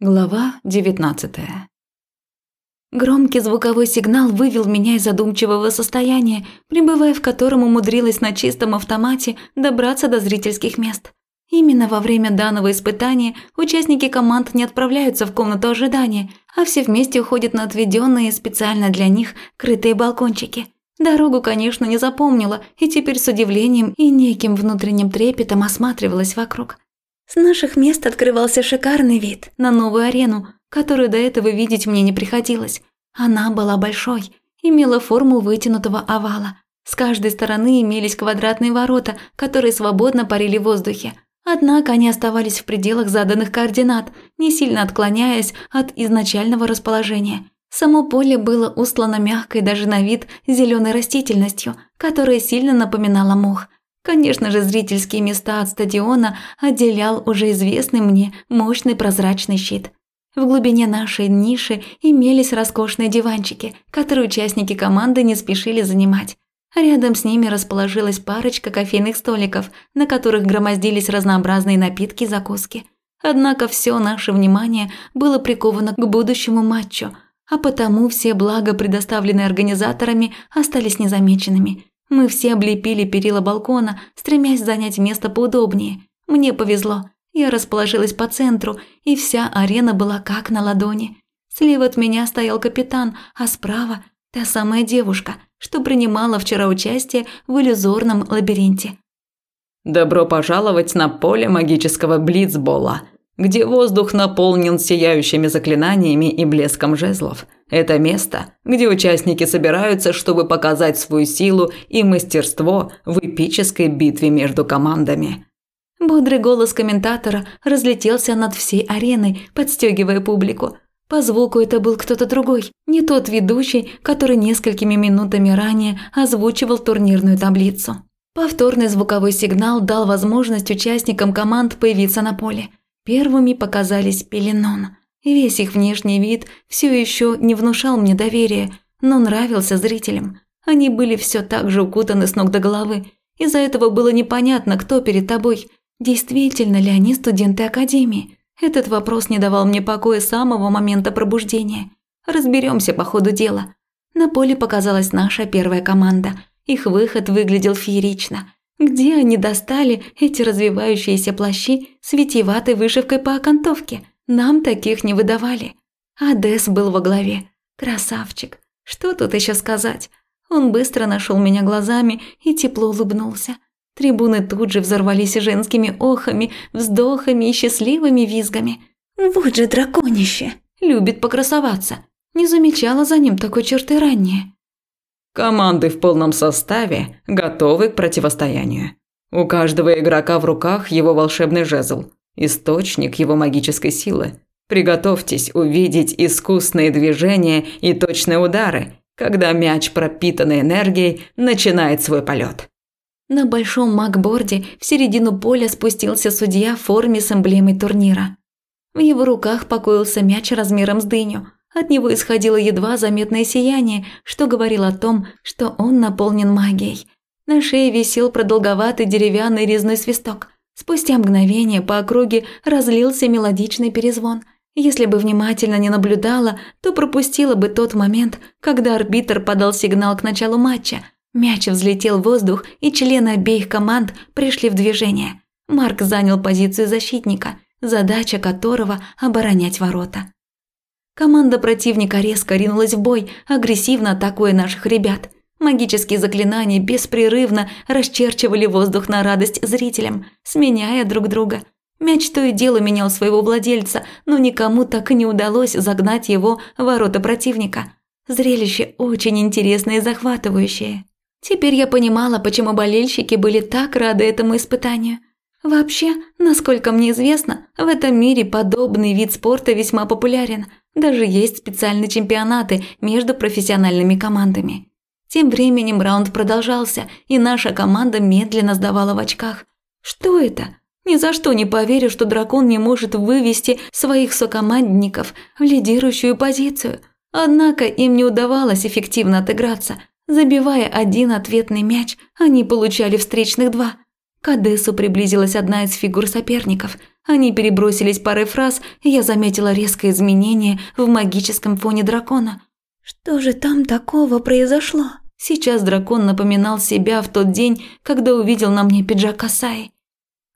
Глава 19 Громкий звуковой сигнал вывел меня из задумчивого состояния, пребывая в котором умудрилась на чистом автомате добраться до зрительских мест. Именно во время данного испытания участники команд не отправляются в комнату ожидания, а все вместе уходят на отведенные специально для них крытые балкончики. Дорогу, конечно, не запомнила, и теперь с удивлением и неким внутренним трепетом осматривалась вокруг. С наших мест открывался шикарный вид на новую арену, которую до этого видеть мне не приходилось. Она была большой, имела форму вытянутого овала. С каждой стороны имелись квадратные ворота, которые свободно парили в воздухе. Однако они оставались в пределах заданных координат, не сильно отклоняясь от изначального расположения. Само поле было устлано мягкой даже на вид зеленой растительностью, которая сильно напоминала мох – Конечно же, зрительские места от стадиона отделял уже известный мне мощный прозрачный щит. В глубине нашей ниши имелись роскошные диванчики, которые участники команды не спешили занимать. Рядом с ними расположилась парочка кофейных столиков, на которых громоздились разнообразные напитки и закуски. Однако все наше внимание было приковано к будущему матчу, а потому все блага, предоставленные организаторами, остались незамеченными. Мы все облепили перила балкона, стремясь занять место поудобнее. Мне повезло. Я расположилась по центру, и вся арена была как на ладони. Слева от меня стоял капитан, а справа – та самая девушка, что принимала вчера участие в иллюзорном лабиринте. «Добро пожаловать на поле магического блицбола», где воздух наполнен сияющими заклинаниями и блеском жезлов. Это место, где участники собираются, чтобы показать свою силу и мастерство в эпической битве между командами. Бодрый голос комментатора разлетелся над всей ареной, подстегивая публику. По звуку это был кто-то другой, не тот ведущий, который несколькими минутами ранее озвучивал турнирную таблицу. Повторный звуковой сигнал дал возможность участникам команд появиться на поле. Первыми показались Пеленон. Весь их внешний вид все еще не внушал мне доверия, но нравился зрителям. Они были все так же укутаны с ног до головы. Из-за этого было непонятно, кто перед тобой. Действительно ли они студенты академии? Этот вопрос не давал мне покоя с самого момента пробуждения. Разберемся по ходу дела. На поле показалась наша первая команда. Их выход выглядел феерично – где они достали эти развивающиеся плащи с витиеватой вышивкой по окантовке? Нам таких не выдавали. Адес был во главе. Красавчик. Что тут еще сказать? Он быстро нашел меня глазами и тепло улыбнулся. Трибуны тут же взорвались женскими охами, вздохами и счастливыми визгами. Вот же драконище! Любит покрасоваться. Не замечала за ним такой черты ранее. Команды в полном составе готовы к противостоянию. У каждого игрока в руках его волшебный жезл, источник его магической силы. Приготовьтесь увидеть искусные движения и точные удары, когда мяч, пропитанный энергией, начинает свой полет. На большом макборде в середину поля спустился судья в форме с эмблемой турнира. В его руках покоился мяч размером с дыню – от него исходило едва заметное сияние, что говорило о том, что он наполнен магией. На шее висел продолговатый деревянный резной свисток. Спустя мгновение по округе разлился мелодичный перезвон. Если бы внимательно не наблюдала, то пропустила бы тот момент, когда арбитр подал сигнал к началу матча. Мяч взлетел в воздух, и члены обеих команд пришли в движение. Марк занял позицию защитника, задача которого – оборонять ворота. Команда противника резко ринулась в бой, агрессивно атакуя наших ребят. Магические заклинания беспрерывно расчерчивали воздух на радость зрителям, сменяя друг друга. Мяч то и дело менял своего владельца, но никому так и не удалось загнать его в ворота противника. Зрелище очень интересное и захватывающее. Теперь я понимала, почему болельщики были так рады этому испытанию. Вообще, насколько мне известно, в этом мире подобный вид спорта весьма популярен – даже есть специальные чемпионаты между профессиональными командами. Тем временем раунд продолжался, и наша команда медленно сдавала в очках. Что это? Ни за что не поверю, что дракон не может вывести своих сокомандников в лидирующую позицию. Однако им не удавалось эффективно отыграться. Забивая один ответный мяч, они получали встречных два. К Одессу приблизилась одна из фигур соперников. Они перебросились парой фраз, и я заметила резкое изменение в магическом фоне дракона. Что же там такого произошло? Сейчас дракон напоминал себя в тот день, когда увидел на мне пиджак Касаи.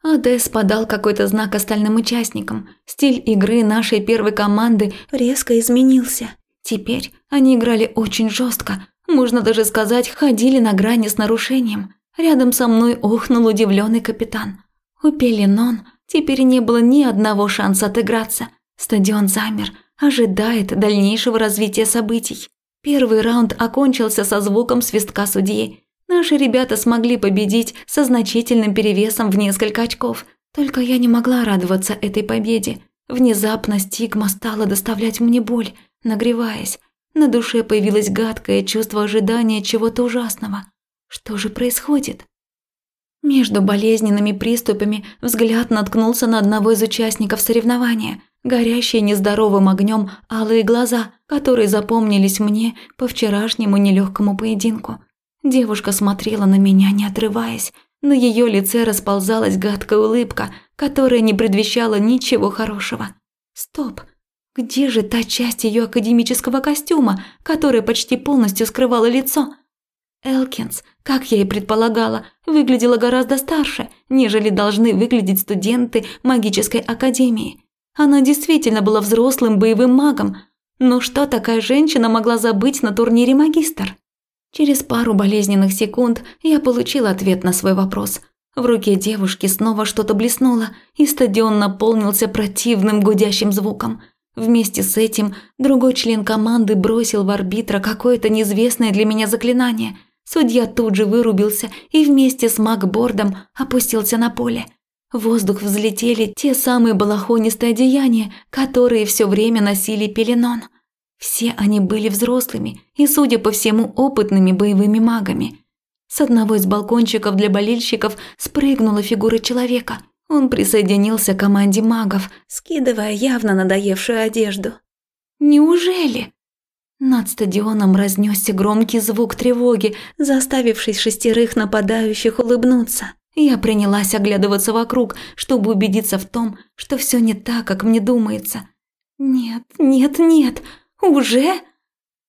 Адес подал какой-то знак остальным участникам. Стиль игры нашей первой команды резко изменился. Теперь они играли очень жестко, можно даже сказать, ходили на грани с нарушением. Рядом со мной охнул удивленный капитан. У Пеленон теперь не было ни одного шанса отыграться. Стадион замер, ожидает дальнейшего развития событий. Первый раунд окончился со звуком свистка судьи. Наши ребята смогли победить со значительным перевесом в несколько очков. Только я не могла радоваться этой победе. Внезапно стигма стала доставлять мне боль, нагреваясь. На душе появилось гадкое чувство ожидания чего-то ужасного. Что же происходит? Между болезненными приступами взгляд наткнулся на одного из участников соревнования – горящие нездоровым огнем алые глаза, которые запомнились мне по вчерашнему нелегкому поединку. Девушка смотрела на меня, не отрываясь. На ее лице расползалась гадкая улыбка, которая не предвещала ничего хорошего. Стоп, где же та часть ее академического костюма, которая почти полностью скрывала лицо? Элкинс, как я и предполагала, выглядела гораздо старше, нежели должны выглядеть студенты магической академии. Она действительно была взрослым боевым магом, но что такая женщина могла забыть на турнире магистр? Через пару болезненных секунд я получила ответ на свой вопрос. В руке девушки снова что-то блеснуло, и стадион наполнился противным гудящим звуком. Вместе с этим другой член команды бросил в арбитра какое-то неизвестное для меня заклинание. Судья тут же вырубился и вместе с магбордом опустился на поле – в воздух взлетели те самые балахонистые одеяния, которые все время носили Пеленон. Все они были взрослыми и, судя по всему, опытными боевыми магами. С одного из балкончиков для болельщиков спрыгнула фигура человека. Он присоединился к команде магов, скидывая явно надоевшую одежду. «Неужели?» Над стадионом разнесся громкий звук тревоги, заставивший шестерых нападающих улыбнуться. Я принялась оглядываться вокруг, чтобы убедиться в том, что все не так, как мне думается. Нет, нет, нет, уже?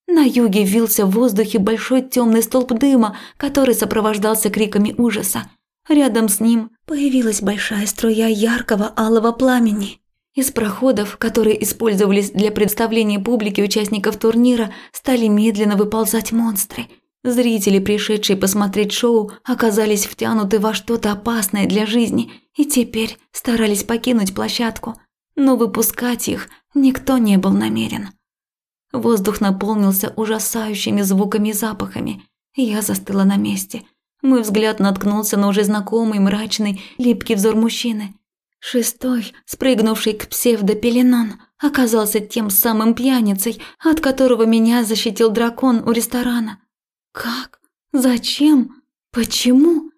На юге вился в воздухе большой темный столб дыма, который сопровождался криками ужаса. Рядом с ним появилась большая струя яркого алого пламени. Из проходов, которые использовались для представления публики участников турнира, стали медленно выползать монстры – Зрители, пришедшие посмотреть шоу, оказались втянуты во что-то опасное для жизни и теперь старались покинуть площадку, но выпускать их никто не был намерен. Воздух наполнился ужасающими звуками и запахами. Я застыла на месте. Мой взгляд наткнулся на уже знакомый мрачный, липкий взор мужчины. Шестой, спрыгнувший к псевдопеленон, оказался тем самым пьяницей, от которого меня защитил дракон у ресторана. Как? Зачем? Почему?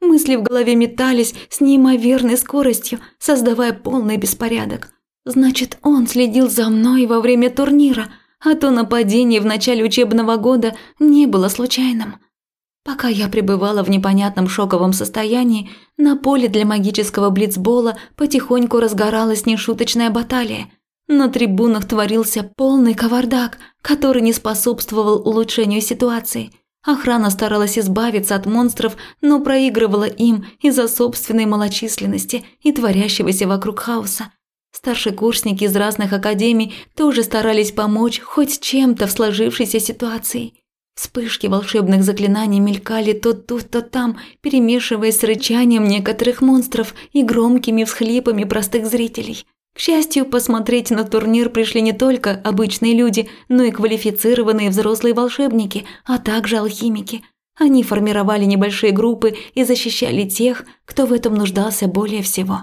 Мысли в голове метались с неимоверной скоростью, создавая полный беспорядок. Значит, он следил за мной во время турнира, а то нападение в начале учебного года не было случайным. Пока я пребывала в непонятном шоковом состоянии, на поле для магического блицбола потихоньку разгоралась нешуточная баталия. На трибунах творился полный кавардак, который не способствовал улучшению ситуации – Охрана старалась избавиться от монстров, но проигрывала им из-за собственной малочисленности и творящегося вокруг хаоса. Старшекурсники из разных академий тоже старались помочь хоть чем-то в сложившейся ситуации. Вспышки волшебных заклинаний мелькали то тут, то там, перемешиваясь с рычанием некоторых монстров и громкими всхлипами простых зрителей. К счастью, посмотреть на турнир пришли не только обычные люди, но и квалифицированные взрослые волшебники, а также алхимики. Они формировали небольшие группы и защищали тех, кто в этом нуждался более всего.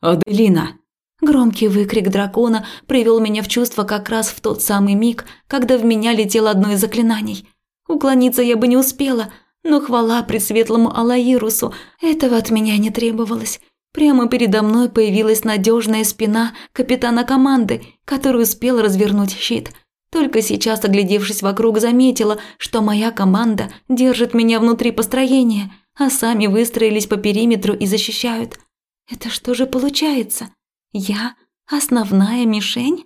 «Аделина!» Громкий выкрик дракона привел меня в чувство как раз в тот самый миг, когда в меня летело одно из заклинаний. Уклониться я бы не успела, но хвала пресветлому Алаирусу, этого от меня не требовалось. Прямо передо мной появилась надежная спина капитана команды, который успел развернуть щит. Только сейчас, оглядевшись вокруг, заметила, что моя команда держит меня внутри построения, а сами выстроились по периметру и защищают. Это что же получается? Я – основная мишень?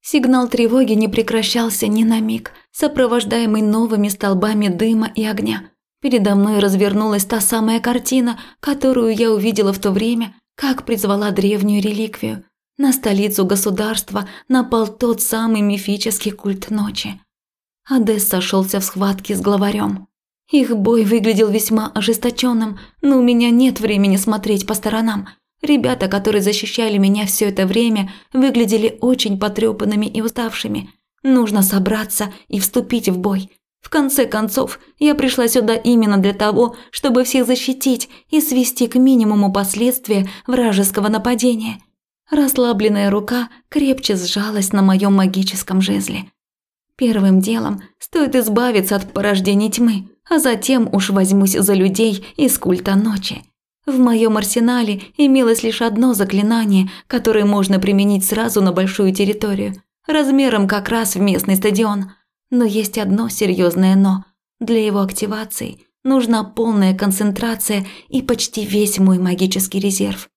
Сигнал тревоги не прекращался ни на миг, сопровождаемый новыми столбами дыма и огня. Передо мной развернулась та самая картина, которую я увидела в то время, как призвала древнюю реликвию. На столицу государства напал тот самый мифический культ ночи. Адес сошелся в схватке с главарем. Их бой выглядел весьма ожесточенным, но у меня нет времени смотреть по сторонам. Ребята, которые защищали меня все это время, выглядели очень потрепанными и уставшими. Нужно собраться и вступить в бой. В конце концов, я пришла сюда именно для того, чтобы всех защитить и свести к минимуму последствия вражеского нападения. Расслабленная рука крепче сжалась на моем магическом жезле. Первым делом стоит избавиться от порождений тьмы, а затем уж возьмусь за людей из культа ночи. В моем арсенале имелось лишь одно заклинание, которое можно применить сразу на большую территорию, размером как раз в местный стадион. Но есть одно серьезное «но». Для его активации нужна полная концентрация и почти весь мой магический резерв.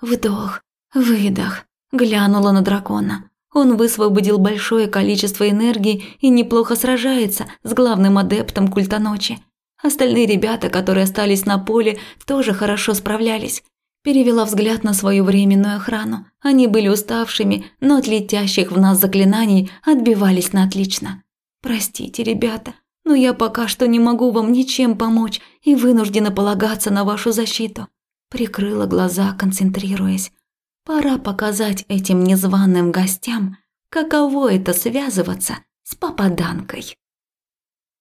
Вдох, выдох, глянула на дракона. Он высвободил большое количество энергии и неплохо сражается с главным адептом культа ночи. Остальные ребята, которые остались на поле, тоже хорошо справлялись. Перевела взгляд на свою временную охрану. Они были уставшими, но от летящих в нас заклинаний отбивались на отлично. «Простите, ребята, но я пока что не могу вам ничем помочь и вынуждена полагаться на вашу защиту». Прикрыла глаза, концентрируясь. Пора показать этим незваным гостям, каково это связываться с попаданкой.